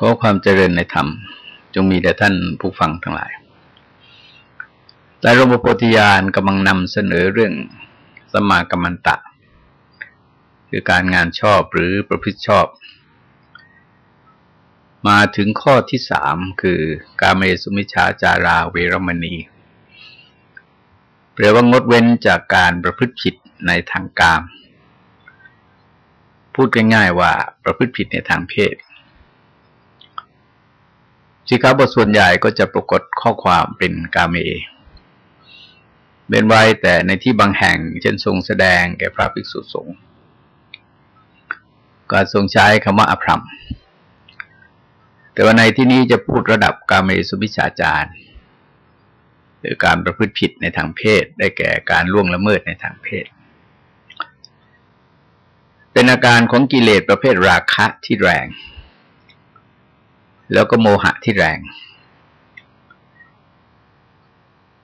ขอความเจริญในธรรม จงมีแด่ท่านผู้ฟังทั้งหลายแต่รมโพธิญาณกำลังนำเสนอเรื่องสมากรรมันตะ คือการงานชอบหรือประพฤติชอบ มาถึงข้อที่สามคือ การเมสุมิชาจาราเวรมณีแปลว่างดเว้นจากการประพฤติผิดในทางกาม พูดง่ายๆว่าประพฤติผิดในทางเพศ สิกขาบทส่วนใหญ่ก็จะปรากฏข้อความเป็นกาเมเป็นไว้แต่ในที่บางแห่ง เช่นทรงแสดงแก่พระภิกษุสงฆ์ก็ทรงใช้คำว่าอภรรมแต่ว่าในที่นี้จะพูดระดับกาเมสุวิชาจารหรือการประพฤติผิดในทางเพศ ได้แก่การล่วงละเมิดในทางเพศ เป็นอาการของกิเลสประเภทราคะที่แรง แล้วก็โมหะที่แรง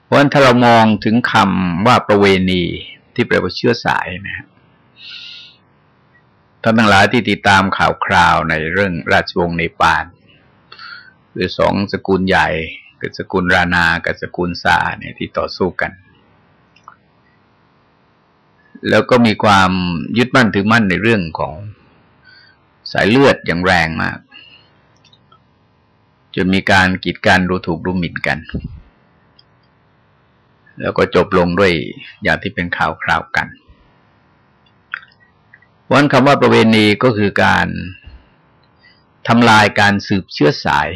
เพราะฉะนั้นถ้าเรามองถึงคำว่าประเวณีที่แปลว่าเชื้อสายนะครับท่านทั้งหลายที่ติดตามข่าวคราวในเรื่องราชวงศ์ในปานคือสองสกุลใหญ่คือสกุลรานากับสกุลซาเนี่ยที่ต่อสู้กัน แล้วก็มีความยึดมั่นถือมั่นในเรื่องของสายเลือดอย่างแรงมาก จนมีการกีดกันดูถูกดูหมิ่นกัน แล้วก็จบลงด้วยอย่างที่เป็นข่าวคราวกันวันคำว่าประเวณีก็คือการทำลายการสืบเชื้อสาย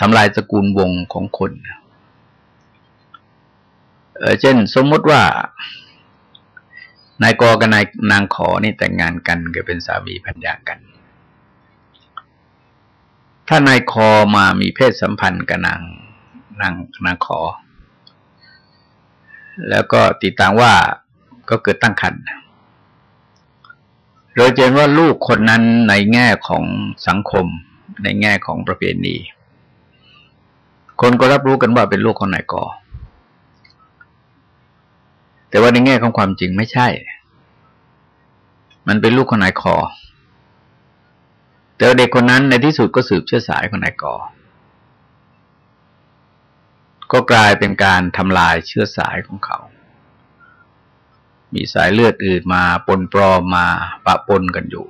ทำลายสกุลวงของคนเเช่น สมมติว่านายกกับนายนางขอนี่แต่งงานกันเกิดเป็นสามีพัญญากัน ถ้านายคอมามีเพศสัมพันธ์กับนางนางนางขอ แล้วก็ติดตามว่าก็เกิดตั้งครรภ์เราเห็นว่าลูกคนนั้นในแง่ของสังคม ในแง่ของประเพณีคนก็รับรู้กันว่าเป็นลูกของนายกอ แต่ว่าในแง่ของความจริงไม่ใช่ มันเป็นลูกของนายคอ แต่เด็กคนนั้นในที่สุดก็สืบเชื้อสายของนายกอก็กลายเป็นการทำลายเชื้อสายของเขา มีสายเลือดอื่นมาปนปลอมมาปะปนกันอยู่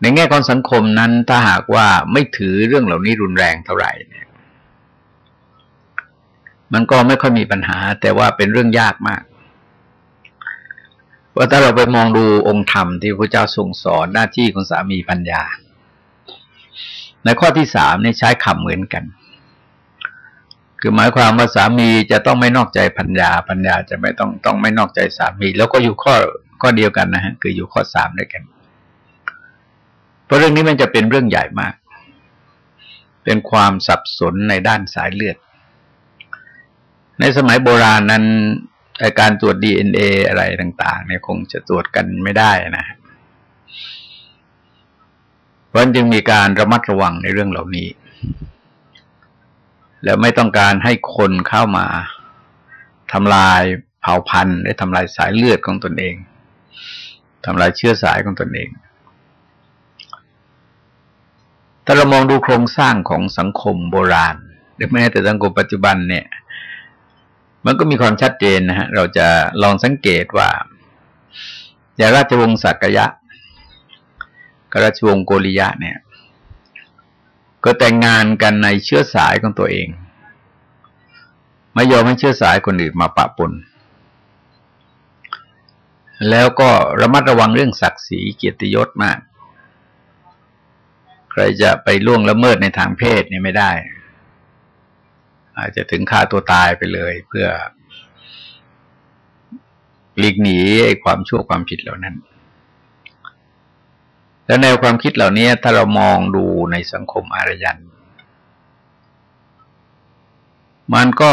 ในแง่ของสังคมนั้นถ้าหากว่าไม่ถือเรื่องเหล่านี้รุนแรงเท่าไหร่เนี่ย มันก็ไม่ค่อยมีปัญหา แต่ว่าเป็นเรื่องยากมาก ว่าถ้าเราไปมองดูองค์ธรรมที่พระเจ้าทรงสอนหน้าที่ของสามีปัญญา ในข้อที่สามนี่ใช้คำเหมือนกัน คือหมายความว่าสามีจะต้องไม่นอกใจปัญญา ปัญญาจะไม่ต้องต้องไม่นอกใจสามี แล้วก็อยู่ข้อข้อเดียวกันนะฮะคืออยู่ข้อสามด้วยกัน เพราะเรื่องนี้มันจะเป็นเรื่องใหญ่มาก เป็นความสับสนในด้านสายเลือด ในสมัยโบราณนั้น การตรวจดีเอ็นเออะไรต่าง ๆ เนี่ยคงจะตรวจกันไม่ได้นะเพราะจึงมีการระมัดระวังในเรื่องเหล่านี้ แล้วไม่ต้องการให้คนเข้ามาทำลายเผ่าพันธุ์และทำลายสายเลือดของตนเองทำลายเชื้อสายของตนเองถ้าเรามองดูโครงสร้างของสังคมโบราณหรือแม้แต่สังคมปัจจุบันเนี่ย มันก็มีความชัดเจนนะฮะ เราจะลองสังเกตว่า อย่างราชวงศ์สักยะกับราชวงศ์โกริยะเนี่ย ก็แต่งงานกันในเชื้อสายของตัวเอง ไม่ยอมให้เชื้อสายคนอื่นมาปะปน แล้วก็ระมัดระวังเรื่องศักดิ์ศรีเกียรติยศมาก ใครจะไปล่วงละเมิดในทางเพศเนี่ยไม่ได้ อาจจะถึงฆ่าตัวตายไปเลย เพื่อหลีกหนีไอ้ความชั่วความผิดเหล่านั้น แล้วแนวความคิดเหล่านี้ถ้าเรามองดูในสังคมอารยัน มันก็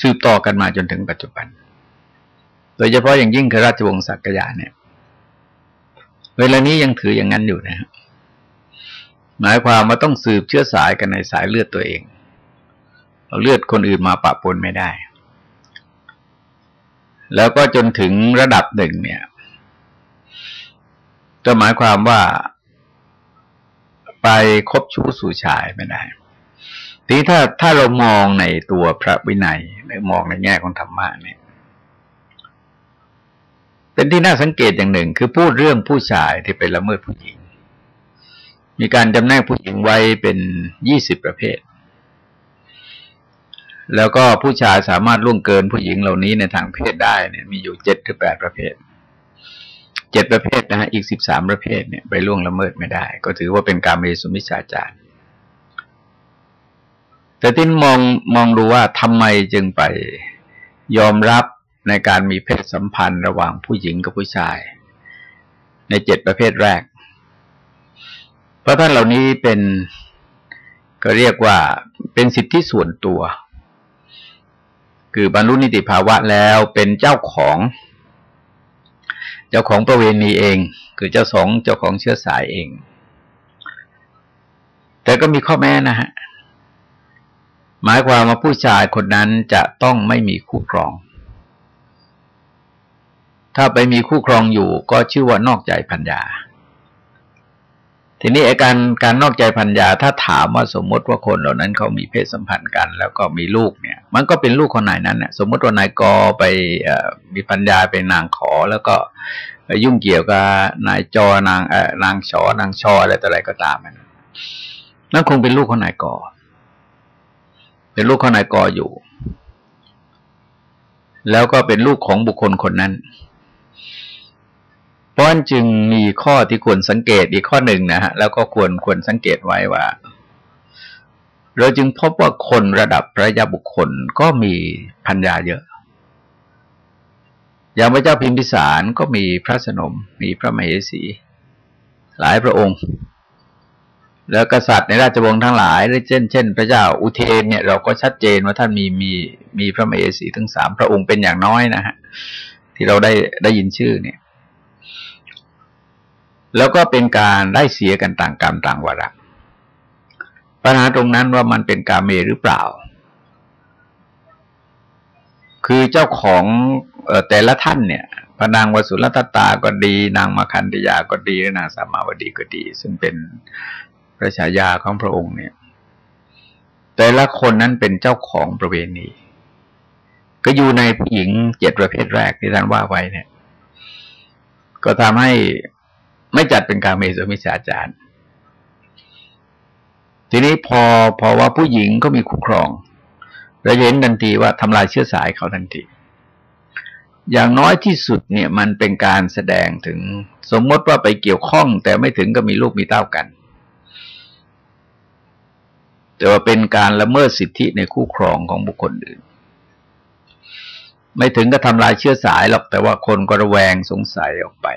สืบต่อกันมาจนถึงปัจจุบัน โดยเฉพาะอย่างยิ่งคือราชวงศ์สักยะเนี่ย เวลานี้ยังถืออย่างนั้นอยู่นะครับหมายความว่าต้องสืบเชื้อสายกันในสายเลือดตัวเอง เลือดคนอื่นมาปะปนไม่ได้ แล้วก็จนถึงระดับหนึ่งเนี่ยจะหมายความว่าไปคบชู้สู่ชายไม่ได้ ทีถ้าถ้าเรามองในตัวพระวินัยหรือมองในแง่ของธรรมะเนี่ย เป็นที่น่าสังเกตอย่างหนึ่ง คือพูดเรื่องผู้ชายที่เป็นละเมิดผู้หญิง มีการจำแนกผู้หญิงไว้เป็นยี่สิบประเภท แล้วก็ผู้ชายสามารถล่วงเกินผู้หญิงเหล่านี้ในทางเพศได้เนี่ยมีอยู่เจ็ดหรือแปดประเภทเจ็ดประเภทนะฮะอีกสิบสามประเภทเนี่ยไปล่วงละเมิดไม่ได้ ก็ถือว่าเป็นการเมสุมิชาจารแต่ที่มองมองดูว่าทำไมจึงไปยอมรับในการมีเพศสัมพันธ์ระหว่างผู้หญิงกับผู้ชาย ในเจ็ดประเภทแรก เพราะท่านเหล่านี้เป็นก็เรียกว่าเป็นสิทธิส่วนตัว คือบรรลุนิติภาวะแล้วเป็นเจ้าของ เจ้าของประเวณีเอง คือเจ้าสองเจ้าของเชื้อสายเอง แต่ก็มีข้อแม้นะฮะหมายความว่าผู้ชายคนนั้นจะต้องไม่มีคู่ครอง ถ้าไปมีคู่ครองอยู่ก็ชื่อว่านอกใจพัญญา ทีนี้อาการการนอกใจพัญญาถ้าถามว่าสมมติว่าคนเหล่านั้นเขามีเพศสัมพันธ์กัน แล้วก็มีลูกเนี่ย มันก็เป็นลูกคนไหนนั้นเนี่ยสมมติว่านายกอไปมีพัญญาเป็นนางขอ แล้วก็ยุ่งเกี่ยวกับนายจอนางนางชอนางชออะไรต่ออะไรก็ตามนั่นคงเป็นลูกของนายกอเป็นลูกของนายกออยู่ แล้วก็เป็นลูกของบุคคลคนนั้น เพราะฉะนั้นจึงมีข้อที่ควรสังเกตอีกข้อหนึ่งนะฮะแล้วก็ควรควรสังเกตไว้ว่า เราจึงพบว่าคนระดับพระยาบุคคลก็มีพัญญาเยอะ อย่างพระเจ้าพิมพิสารก็มีพระสนม มีพระมเหสี หลายพระองค์ แล้วกษัตริย์ในราชวงศ์ทั้งหลายเช่นเช่น พระเจ้าอุเทนเนี่ยเราก็ชัดเจนว่าท่านมีมีมีพระมเหสีถึงสามพระองค์เป็นอย่างน้อยนะฮะที่เราได้ได้ยินชื่อเนี่ย แล้วก็เป็นการได้เสียกันต่างกรรมต่างวาระปัญหาตรงนั้นว่ามันเป็นกาเมหรือเปล่า คือเจ้าของแต่ละท่านเนี่ยพระนางวสุรตตาก็ดี นางมาคันธยาก็ดีนางสามาวดีก็ดี ซึ่งเป็นพระฉายาของพระองค์เนี่ย แต่ละคนนั้นเป็นเจ้าของประเวณี ก็อยู่ในผู้หญิงเจ็ดประเภทแรกที่ท่านว่าไว้เนี่ย ก็ทำให้ ไม่จัดเป็นการเมสมิชาจารทีนี้พอพอว่าผู้หญิงก็มีคู่ครองเราเห็นทันทีว่าทำลายเชื้อสายเขาทันที อย่างน้อยที่สุดเนี่ยมันเป็นการแสดงถึงสมมติว่าไปเกี่ยวข้อง แต่ไม่ถึงก็มีลูกมีเต้ากัน แต่ว่าเป็นการละเมิดสิทธิในคู่ครองของบุคคลอื่น ไม่ถึงก็ทำลายเชื้อสายหรอกแต่ว่าคนก็ระแวงสงสัยออกไป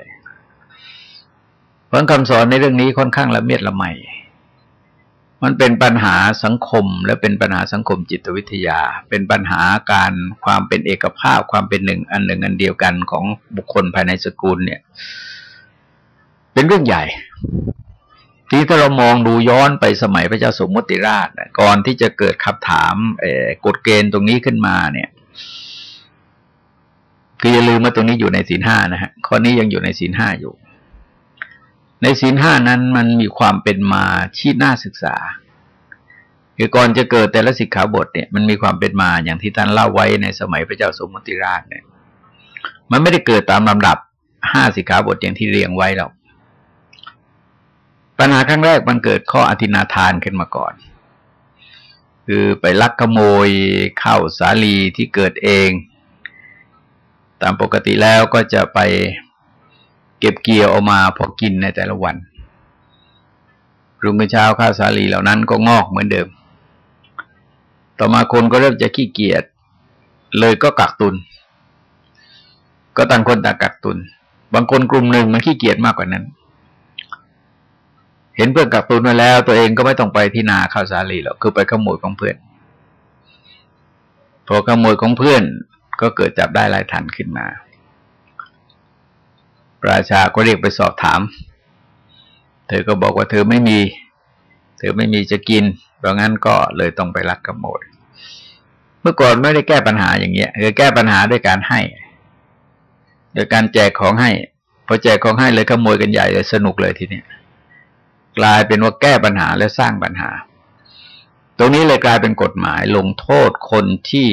เพราะคำสอนในเรื่องนี้ค่อนข้างละเมียดละไมมันเป็นปัญหาสังคม และเป็นปัญหาสังคมจิตวิทยา เป็นปัญหาการความเป็นเอกภาพความเป็นหนึ่งอันหนึ่งอันเดียวกันของบุคคลภายในสกุลเนี่ย เป็นเรื่องใหญ่ ที่ถ้าเรามองดูย้อนไปสมัยพระเจ้าสมมติราชก่อนที่จะเกิดคำถามกฎเกณฑ์ตรงนี้ขึ้นมาเนี่ยคืออย่าลืมว่าตรงนี้อยู่ในศีลห้านะฮะข้อนี้ยังอยู่ในศีลห้าอยู่ ในศีลห้านั้นมันมีความเป็นมาที่น่าศึกษาคือก่อนจะเกิดแต่ละสิกขาบทเนี่ยมันมีความเป็นมาอย่างที่ท่านเล่าไว้ในสมัยพระเจ้าสมมติราชเนี่ย มันไม่ได้เกิดตามลำดับห้าสิกขาบทอย่างที่เรียงไว้หรอกปัญหาครั้งแรกมันเกิดข้ออธินาทานขึ้นมาก่อน คือไปลักขโมยเข้าสาลีที่เกิดเอง ตามปกติแล้วก็จะไป เก็บเกี่ยวออกมาพอกินในแต่ละวัน รุ่งเช้าข้าวสาลีเหล่านั้นก็งอกเหมือนเดิม ต่อมาคนก็เริ่มจะขี้เกียจเลยก็กักตุน ก็ต่างคนต่างกักตุน บางคนกลุ่มหนึ่งมันขี้เกียจมากกว่านั้น เห็นเพื่อนกักตุนมาแล้ว ตัวเองก็ไม่ต้องไปที่นาข้าวสาลีหรอกคือไปขโมยของเพื่อนพอขโมยของเพื่อนก็เกิดจับได้ลายทันขึ้นมา ราชาก็เรียกไปสอบถาม เธอก็บอกว่าเธอไม่มี เธอไม่มีจะกินเพราะงั้นก็เลยต้องไปลักขโมย เมื่อก่อนไม่ได้แก้ปัญหาอย่างเงี้ยคือแก้ปัญหาด้วยการให้ โดยการแจกของให้พอแจกของให้เลยขโมยกันใหญ่เลยสนุกเลยทีเนี้ยกลายเป็นว่าแก้ปัญหาและสร้างปัญหา ตรงนี้เลยกลายเป็นกฎหมายลงโทษคนที่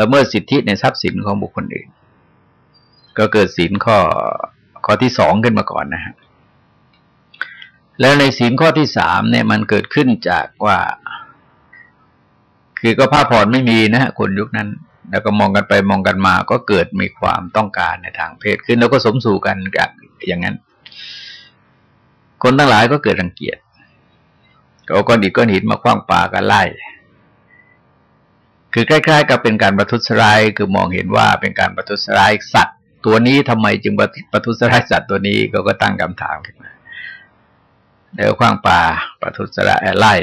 ละเมิดสิทธิในทรัพย์สินของบุคคลอื่น ก็เกิดสินข้อข้อที่สองขึ้นมาก่อนนะฮะแล้วในสินข้อที่สามเนี่ยมันเกิดขึ้นจากว่า คือก็ผ้าผ่อนไม่มีนะฮะคนยุคนั้น แล้วก็มองกันไปมองกันมา ก็เกิดมีความต้องการในทางเพศขึ้น แล้วก็สมสู่กันกันอย่างนั้น คนทั้งหลายก็เกิดรังเกียจก็ก้อนอิฐก้อนหินมาคว้างปากันไล่ คือใกล้ๆกับเป็นการประทุษร้าย คือมองเห็นว่าเป็นการประทุษร้ายสัตว ตัวนี้ทำไมจึงประทุษร้ายสัตว์ตัวนี้ก็ก็ตั้งคำถามขึ้นมาเดี๋ยวคว้างป่าประทุษร้ายไล่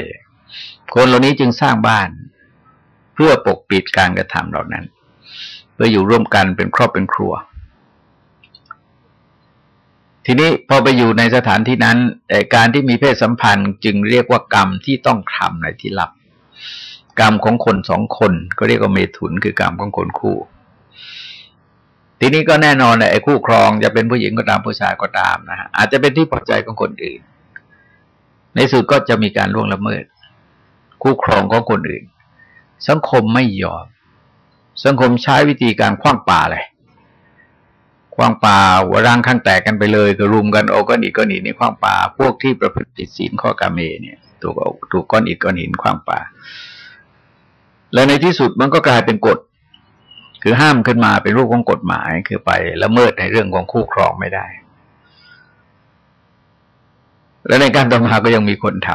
คนเหล่านี้จึงสร้างบ้าน เพื่อปกปิดการกระทำเหล่านั้น เพื่ออยู่ร่วมกันเป็นครอบเป็นครัว ทีนี้พอไปอยู่ในสถานที่นั้นการที่มีเพศสัมพันธ์จึงเรียกว่ากรรมที่ต้องทำในที่ลับ กรรมของคนสองคนก็เรียกว่าเมถุนคือกรรมของคนคู่ ทีนี้ก็แน่นอนไอ้คู่ครองจะเป็นผู้หญิงก็ตามผู้ชายก็ตามนะฮะอาจจะเป็นที่พอใจของคนอื่น ในสุดก็จะมีการล่วงละเมิด คู่ครองของคนอื่น สังคมไม่ยอม สังคมใช้วิธีการคว้างป่าเลยคว้างป่าหัวร่างข้างแตกกันไปเลยก็รุมกันโอ้ก้อนอิฐก้อนหินในคว้างป่าพวกที่ประพฤติผิดศีลข้อกาเมเนี่ยถูกถูกก้อนอิฐก้อนหินคว้างป่า แล้วในที่สุดมันก็กลายเป็นกฎ คือห้ามขึ้นมาเป็นรูปของกฎหมาย คือไปละเมิดในเรื่องของคู่ครองไม่ได้ แล้วในการต่อมาก็ยังมีคนท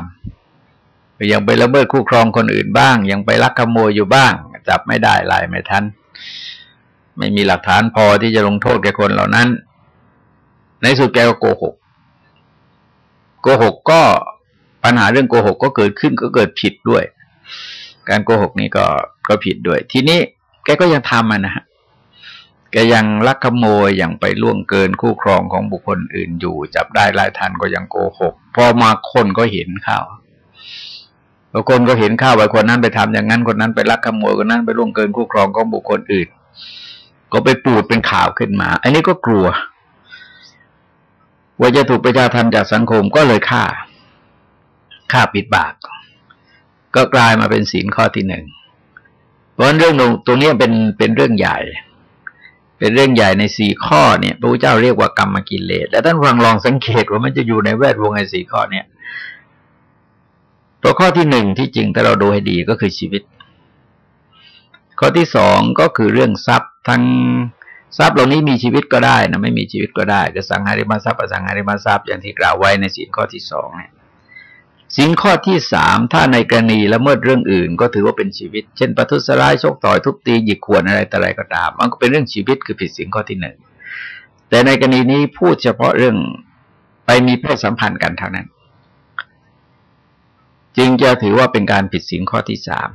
ำยังไปละเมิดคู่ครองคนอื่นบ้าง ยังไปลักขโมยอยู่บ้าง จับไม่ได้ลายไม่ทันไม่มีหลักฐานพอที่จะลงโทษแก่คนเหล่านั้น ในสุดแกก็โกหก โกหกก็ปัญหาเรื่องโกหกก็เกิดขึ้นก็เกิดผิดด้วย การโกหกนี้ก็ก็ผิดด้วย ทีนี้ แกก็ยังทำมันนะฮะแกยังลักขโมยอย่างไปล่วงเกินคู่ครองของบุคคลอื่นอยู่ จับได้ลายทันก็ยังโกหก พอมาคนก็เห็นข้าวบางคนก็เห็นข้าวไปคนนั้นไปทำอย่างนั้นคนนั้นไปลักขโมยคนนั้นไปล่วงเกินคู่ครองของบุคคลอื่น ก็ไปปูดเป็นข่าวขึ้นมา อันนี้ก็กลัว ว่าจะถูกประชาทันจากสังคมก็เลยฆ่าฆ่าปิดปาก ก็กลายมาเป็นศีลข้อที่หนึ่ง เพราะเรื่องตรงนี้เป็นเป็นเรื่องใหญ่ เป็นเรื่องใหญ่ในสี่ข้อเนี่ย พระพุทธเจ้าเรียกว่ากรรมกิเลส และท่านฟังลองสังเกตว่ามันจะอยู่ในแวดวงไอ้สี่ข้อเนี่ย ตัวข้อที่หนึ่งที่จริงถ้าเราดูให้ดีก็คือชีวิต ข้อที่สองก็คือเรื่องทรัพย์ทั้งทรัพย์เหล่านี้มีชีวิตก็ได้นะไม่มีชีวิตก็ได้จะสังหาริมทรัพย์อสังหาริมทรัพย์อย่างที่กล่าวไว้ในสี่ข้อที่สองเนี่ย สินข้อที่สามถ้าในกรณีละเมิดเรื่องอื่น ก็ถือว่าเป็นชีวิต เช่น ประทุษร้ายชกต่อยทุบตีหยิกขวนอะไรแต่อะไรก็ตาม มันก็เป็นเรื่องชีวิตคือผิดสินข้อที่หนึ่งแต่ในกรณีนี้พูดเฉพาะเรื่องไปมีเพศสัมพันธ์กันเท่านั้น จึงจะถือว่าเป็นการผิดสินข้อที่สาม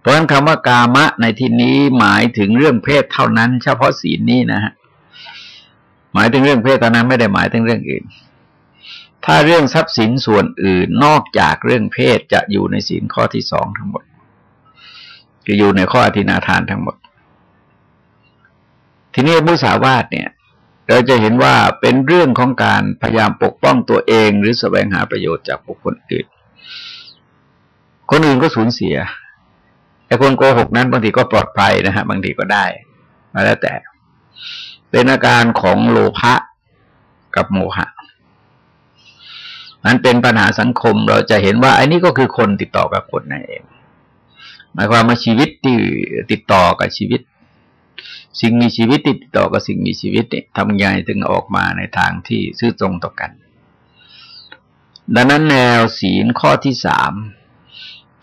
เพราะฉะนั้นคำว่ากามะในที่นี้หมายถึงเรื่องเพศเท่านั้น เฉพาะศีลนี้นะฮะหมายถึงเรื่องเพศเท่านั้นไม่ได้หมายถึงเรื่องอื่น ถ้าเรื่องทรัพย์สินส่วนอื่นนอกจากเรื่องเพศจะอยู่ในสินข้อที่สองทั้งหมดจะอยู่ในข้ออธินาทานทั้งหมด ทีนี้มุสาวาทเนี่ย เราจะเห็นว่าเป็นเรื่องของการพยายามปกป้องตัวเองหรือแสวงหาประโยชน์จากบุคคลอื่น คนอื่นก็สูญเสียไอ้คนโกหกนั้นบางทีก็ปลอดภัยนะฮะบางทีก็ได้มาแล้วแต่ เป็นอาการของโลภะกับโมหะ มันเป็นปัญหาสังคมเราจะเห็นว่าไอันนี้ก็คือคนติดต่อกับคนนั่นเอง หมายความว่าชีวิตที่ติดต่อกับชีวิต สิ่งมีชีวิตติดต่อกับสิ่งมีชีวิตเนี่ยทำยังไงถึงออกมาในทางที่ซื่อตรงต่อกัน ดังนั้นแนวศีลข้อที่สาม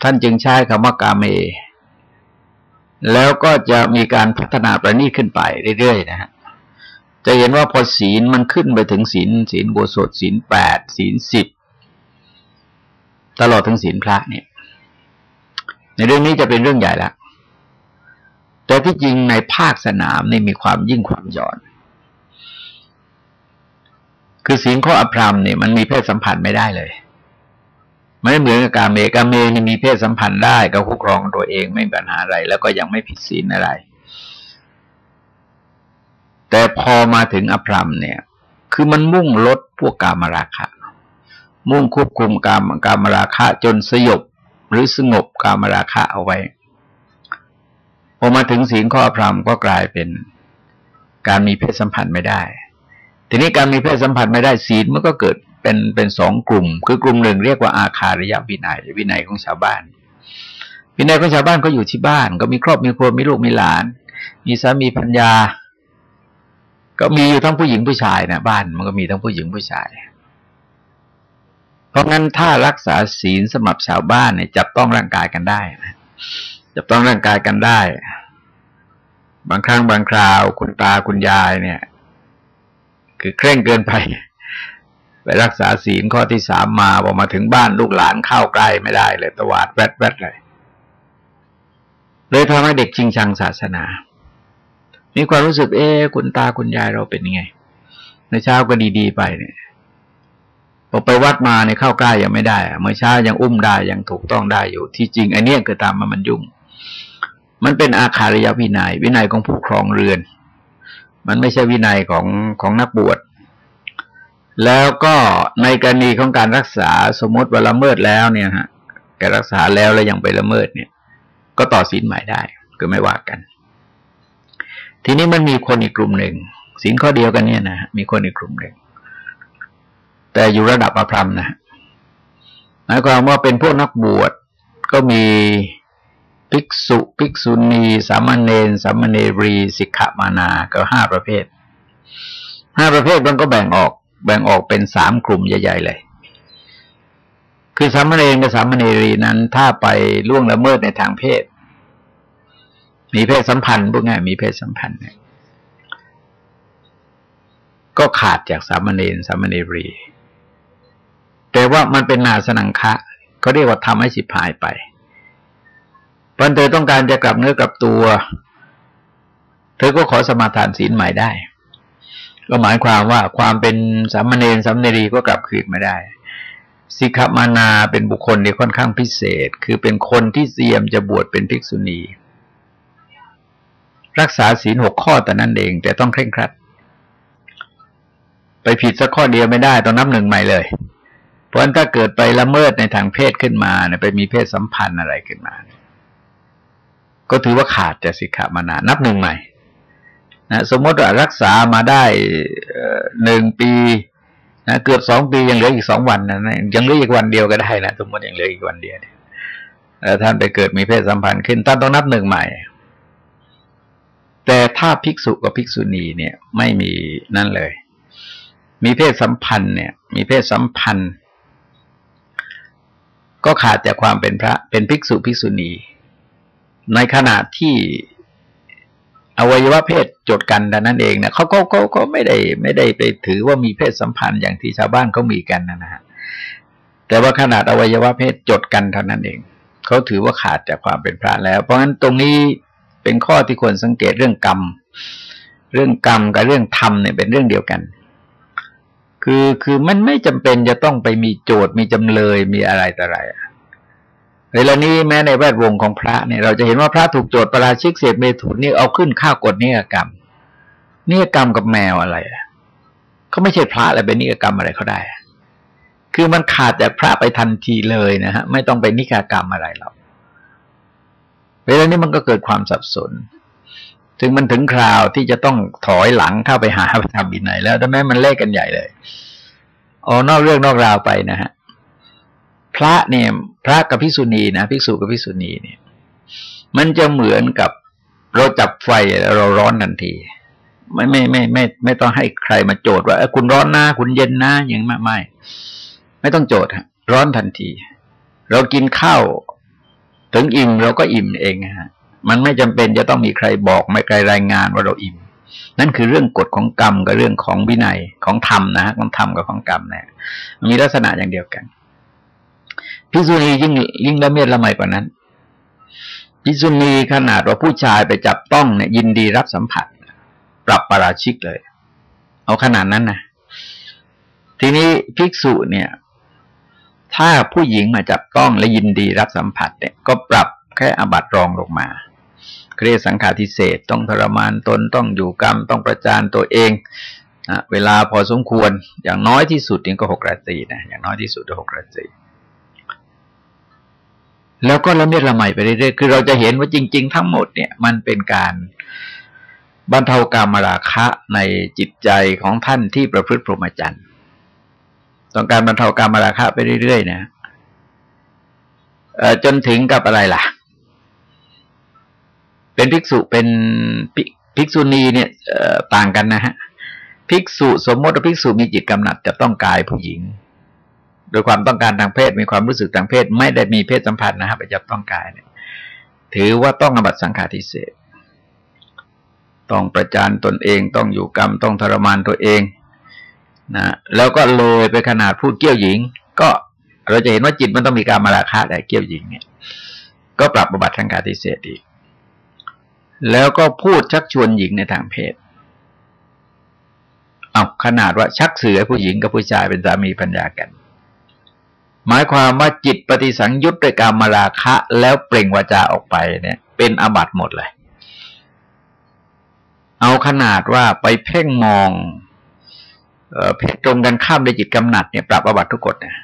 ท่านจึงใช้คำว่ากาเม แล้วก็จะมีการพัฒนาประณีตขึ้นไปเรื่อยๆนะฮะจะเห็นว่าพอศีลมันขึ้นไปถึงศีลศีลโบสถศีลแปดศีลสิบ ตลอดถึงศีลพระเนี่ย ในเรื่องนี้จะเป็นเรื่องใหญ่ล้วแต่ที่จริงในภาคสนามนี่มีความยิ่งความหย่อน คือศีลข้ออภรรมเนี่ยมันมีเพศสัมพันธ์ไม่ได้เลยไม่เหมือนกับกาเมกาเมนี่มีเพศสัมพันธ์ได้กับคู่ครองตัวเองไม่มีปัญหาอะไร แล้วก็ยังไม่ผิดศีลอะไร แต่พอมาถึงอภรรมเนี่ย คือมันมุ่งลดพวกกามราคะ มุ่งควบคุมกามกามราคะจนสยบหรือสงบกามราคะเอาไว้พอมาถึงศีลข้อพรำก็กลายเป็นการมีเพศสัมพันธ์ไม่ได้ ทีนี้การมีเพศสัมพันธ์ไม่ได้ศีลมันก็เกิดเป็นเป็นสองกลุ่ม คือกลุ่มหนึ่งเรียกว่าอาคาริยวินัยวินัยของชาวบ้าน วินัยของชาวบ้านก็อยู่ที่บ้าน ก็มีครอบมีครัวมีลูกมีหลาน มีสามีพัญญา ก็มีอยู่ทั้งผู้หญิงผู้ชายนะบ้าน มันก็มีทั้งผู้หญิงผู้ชาย เพราะงั้นถ้ารักษาศีลสำหรับชาวบ้านเนี่ยจับต้องร่างกายกันได้นะจับต้องร่างกายกันได้ บางครั้งบางคราวคุณตาคุณยายเนี่ย คือเคร่งเกินไป ไปรักษาศีลข้อที่สามมาพอมาถึงบ้านลูกหลานเข้าใกล้ไม่ได้เลยตวาดแวดแวดเลยเลยทำให้เด็กจริงชังศาสนา มีความรู้สึกเอ๊คุณตาคุณยายเราเป็นยังไง ในเช้าก็ดีๆไปเนี่ย พอไปวัดมาเนี่ยเข้าใกล้ยังไม่ได้เมื่อเช้ายังอุ้มได้ยังถูกต้องได้อยู่ ที่จริงไอ้นี่คือตามมามันยุ่ง มันเป็นอาคาริยวินยัย วินัยของผู้ครองเรือน มันไม่ใช่วินัยของของนักบวชแล้วก็ในกรณีของการรักษาสมมติว่าละเมิดแล้วเนี่ยฮะแกรักษาแล้วแล้วยังไปละเมิดเนี่ย ก็ต่อสินใหม่ได้ก็ไม่ว่ากัน ทีนี้มันมีคนอีกกลุ่มหนึ่งสินข้อเดียวกันเนี่ยนะมีคนอีกกลุ่มหนึ่ง แต่อยู่ระดับอภรรมนะหมายความว่าเป็นพวกนักบวชก็มีภิกษุ ภิกษุณีสามเณรสามเณรีสิกขามานาก็ห้าประเภทห้าประเภทมันก็แบ่งออก แบ่งออกเป็นสามกลุ่มใหญ่ ๆ เลย คือสามเณรกับสามเณรีนั้น ถ้าไปล่วงละเมิดในทางเพศ มีเพศสัมพันธ์พวกง่ายมีเพศสัมพันธ์เนี่ยก็ขาดจากสามเณรสามเณรี แต่ว่ามันเป็นนาสนังคะเขาเรียกว่าทำให้สิบหายไปพอเธอต้องการจะกลับเนื้อกลับตัว เธอก็ขอสมาทานศีลใหม่ได้ ก็หมายความว่าความเป็นสามเณรสามเณรีก็กลับคืนไม่ได้สิกขมานาเป็นบุคคลที่ค่อนข้างพิเศษ คือเป็นคนที่เตรียมจะบวชเป็นภิกษุณี รักษาศีลหกข้อแต่นั่นเอง แต่ต้องเคร่งครัด ไปผิดสักข้อเดียวไม่ได้ต้องนับหนึ่งใหม่เลย ราะถ้าเกิดไปละเมิดในทางเพศขึ้นมาเนี่ยไปมีเพศสัมพันธ์อะไรขึ้นมา ก็ถือว่าขาดจากสิกขามานานับหนึ่งใหม่นะสมมติว่ารักษามาได้หนึ่งปีนะเกือบสองปียังเหลืออีกสองวันนะยังเหลืออีกวันเดียวก็ได้นะสมมติยังเหลืออีกวันเดียวแล้วท่านไปเกิดมีเพศสัมพันธ์ขึ้นท่านต้องนับหนึ่งใหม่ แต่ถ้าภิกษุกับภิกษุณีเนี่ย ไม่มีนั่นเลย มีเพศสัมพันธ์เนี่ย มีเพศสัมพันธ์ ก็ขาดจากความเป็นพระเป็นภิกษุภิกษุณี ในขณะที่อวัยวะเพศจดกันแต่นั้นเองนะเขาก็เขาก็ไม่ได้ไม่ได้ไปถือว่ามีเพศสัมพันธ์อย่างที่ชาวบ้านเขามีกันนะฮะแต่ว่าขนาดอวัยวะเพศจดกันเท่านั้นเองเขาถือว่าขาดจากความเป็นพระแล้ว เพราะฉะนั้นตรงนี้เป็นข้อที่ควรสังเกตเรื่องกรรม เรื่องกรรมกับเรื่องธรรมเนี่ยเป็นเรื่องเดียวกัน คือคือมันไม่จำเป็นจะต้องไปมีโจทย์มีจำเลยมีอะไรแต่อะไรเวลานี้แม้ในแวดวงของพระเนี่ย เราจะเห็นว่าพระถูกโจทย์ประราชิกเสพเมถุนนี่เอาขึ้นข้าวกดนิยกรรมนิยกรรมกับแมวอะไรเขาไม่ใช่พระอะไรเป็นนิยกรรมอะไรเขาได้ คือมันขาดจากพระไปทันทีเลยนะฮะ ไม่ต้องไปนิกากรรมอะไรหรอกเวลานี้มันก็เกิดความสับสน ถึงมันถึงคราวที่จะต้องถอยหลังเข้าไปหาพระธรรมบินไหนแล้วแต่แม้มันเลขกันใหญ่เลยอ๋อนอกเรื่องนอกราวไปนะฮะพระเนี่ยพระกับพิสุณีนะภิกษุกับพิสุณีเนี่ย มันจะเหมือนกับเราจับไฟเราร้อนทันที ไม่ไม่ไม่ไม่ ไม่ต้องให้ใครมาโจทย์ว่าคุณร้อนนะคุณเย็นนะอย่างไม่ไม่ไม่ต้องโจทย์ฮะร้อนทันที เรากินข้าวถึงอิ่มเราก็อิ่มเองฮะ มันไม่จำเป็นจะต้องมีใครบอกไม่ใครรายงานว่าเราอิ่ม นั่นคือเรื่องกฎของกรรมกับเรื่องของวินัยของธรรมนะฮะของธรรมกับของกรรมเนี่ยมีลักษณะอย่างเดียวกันพิษุณียิ่งยิ่งละเมียดละไมกว่านั้นพิษุณีขนาดว่าผู้ชายไปจับต้องเนี่ยยินดีรับสัมผัส ปรับประราชิกเลย เอาขนาดนั้นนะทีนี้ภิกษุเนี่ย ถ้าผู้หญิงมาจับต้องและยินดีรับสัมผัสเนี่ย ก็ปรับแค่อบัตรรองลงมา เครียดสังขาทิเศษต้องทรมานตนต้องอยู่กรรมต้องประจานตัวเองนะเวลาพอสมควรอย่างน้อยที่สุดนี่ก็หกราตรีนะอย่างน้อยที่สุดก็หกราตรีแล้วก็ละเมียดละไมไปเรื่อยๆคือเราจะเห็นว่าจริง ๆ ทั้งหมดเนี่ย มันเป็นการบรรเทากามราคะในจิตใจของท่านที่ประพฤติพรหมจรรย์ต้องการบรรเทากามราคะไปเรื่อยๆนะจนถึงกับอะไรล่ะ เป็นภิกษุเป็นภิกษุณีเนี่ยต่างกันนะฮะภิกษุสมมติว่าภิกษุมีจิตกำหนัดจะต้องกายผู้หญิง โดยความต้องการทางเพศมีความรู้สึกทางเพศ ไม่ได้มีเพศสัมพันธ์นะครับไปจับต้องกายเนี่ย ถือว่าต้องอบัตสังฆาทิเศษต้องประจานตนเองต้องอยู่กรรมต้องทรมานตัวเองนะแล้วก็เลยไปขนาดพูดเกี่ยวหญิง ก็เราจะเห็นว่าจิตมันต้องมีการมาราคะแต่เกี่ยวหญิงเนี่ย ก็ปรับประบัติทางการทิเศษอีก แล้วก็พูดชักชวนหญิงในทางเพศเอาขนาดว่าชักเสือผู้หญิงกับผู้ชายเป็นสามีปัญญากัน หมายความว่าจิตปฏิสังยุตด้วยการมาราคะ แล้วเปล่งวาจาออกไปเนี่ย เป็นอบัตหมดเลย เอาขนาดว่าไปเพ่งมองเพศตรงกันข้ามด้วยจิตกำหนัดเนี่ยปรับอบัตทุกกฎเนี่ย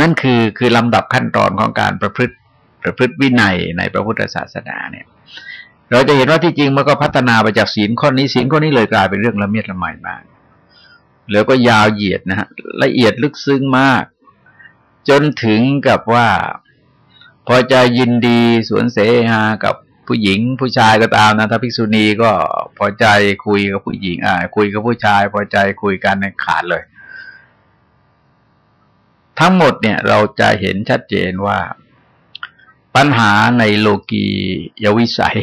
นั่นคือคือลำดับขั้นตอนของการประพฤติประพฤติวินัยในพระพุทธศาสนาเนี่ย เราจะเห็นว่าที่จริงมันก็พัฒนาไปจากศีลข้อนี้ศีลข้อนี้เลยกลายเป็นเรื่องละเมียดละไมมากแล้วก็ยาวเหยียดนะฮะละเอียดลึกซึ้งมาก จนถึงกับว่า พอจะยินดีสวนเสหากับผู้หญิงผู้ชายก็ตามนะถ้าภิกษุณีก็พอใจคุยกับผู้หญิง อ่า คุยกับผู้ชาย พอใจคุยกันในขาดเลย ทั้งหมดเนี่ย เราจะเห็นชัดเจนว่า ปัญหาในโลกียวิสัย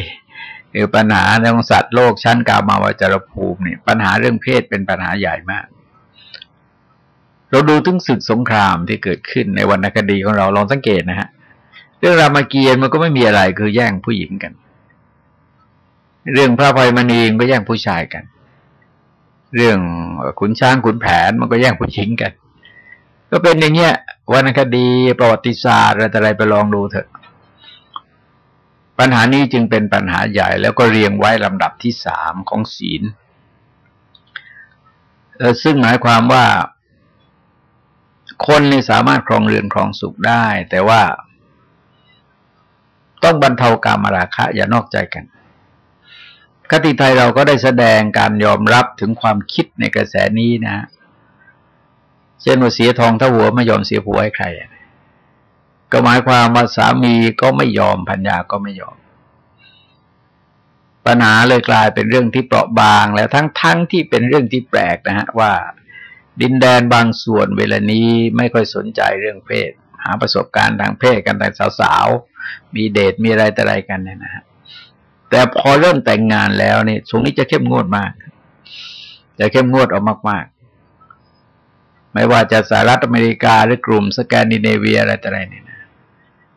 หรือปัญหาในของสัตว์โลกชั้นกามาวจรภูมิเนี่ยปัญหาเรื่องเพศเป็นปัญหาใหญ่มาก เราดูถึงศึกสงครามที่เกิดขึ้นในวรรณคดีของเราลองสังเกตนะฮะเรื่องรามเกียรติ์มันก็ไม่มีอะไรคือแย่งผู้หญิงกัน เรื่องพระภัยมณีก็แย่งผู้ชายกัน เรื่องขุนช้างขุนแผนมันก็แย่งผู้หญิงกัน ก็เป็นอย่างเงี้ยวรรณคดีประวัติศาสตร์อะไรไปลองดูเถอะ ปัญหานี้จึงเป็นปัญหาใหญ่แล้วก็เรียงไว้ลำดับที่สามของศีล ซึ่งหมายความว่า คนนี่สามารถครองเรือนครองสุขได้ แต่ว่า ต้องบรรเทากามราคะ อย่านอกใจกัน คติไทยเราก็ได้แสดงการยอมรับถึงความคิดในกระแสนี้นะเช่นว่าเสียทองถ้าหัวไม่ยอมเสียผัวให้ใคร ก็หมายความว่าสามีก็ไม่ยอมพัญญาก็ไม่ยอม ปัญหาเลยกลายเป็นเรื่องที่เปราะบาง แล้วทั้งทั้งที่เป็นเรื่องที่แปลกนะฮะว่า ดินแดนบางส่วนเวลานี้ไม่ค่อยสนใจเรื่องเพศ หาประสบการณ์ทางเพศกันแต่สาวๆ มีเดทมีอะไรแต่อะไรกันเนี่ยนะฮะแต่พอเริ่มแต่งงานแล้วเนี่ยตรงนี้จะเข้มงวดมากจะเข้มงวดออกมาก ๆ ไม่ว่าจะสหรัฐอเมริกาหรือกลุ่มสแกนดิเนเวียอะไรแต่ไรเนี่ย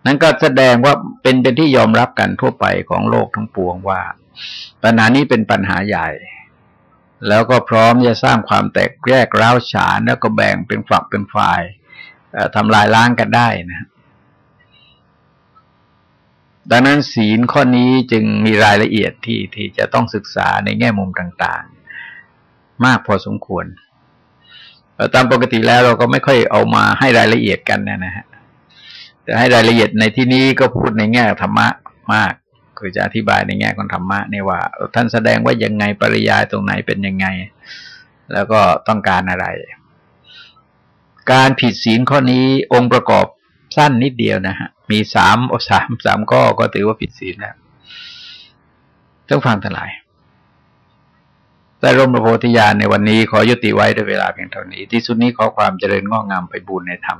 นั่นก็แสดงว่าเป็นเป็นที่ยอมรับกันทั่วไปของโลกทั้งปวงว่า ปัญหานี้เป็นปัญหาใหญ่ แล้วก็พร้อมจะสร้างความแตกแยกร้าวฉานแล้วก็แบ่งเป็นฝักเป็นฝ่ายทำลายล้างกันได้นะดังนั้นศีลข้อนี้จึงมีรายละเอียดที่ที่จะต้องศึกษาในแง่มุมต่าง ๆ มากพอสมควร ตามปกติแล้วเราก็ไม่ค่อยเอามาให้รายละเอียดกันนะฮะ แต่ให้รายละเอียดในที่นี้ก็พูดในแง่ธรรมะมาก คือจะอธิบายในแง่ของธรรมะนี่ว่า ท่านแสดงว่ายังไงปริยายตรงไหนเป็นยังไง แล้วก็ต้องการอะไร การผิดศีลข้อนี้องค์ประกอบสั้นนิดเดียวนะฮะ มีสามสามสามข้อก็ถือว่าผิดศีลแล้วต้องฟังทั้งหลายแต่ร่มประโพธิญาณในวันนี้ขอยุติไว้ด้วยเวลาเพียงเท่านี้ ที่สุดนี้ขอความเจริญงอกงามไปบูรณนธรรม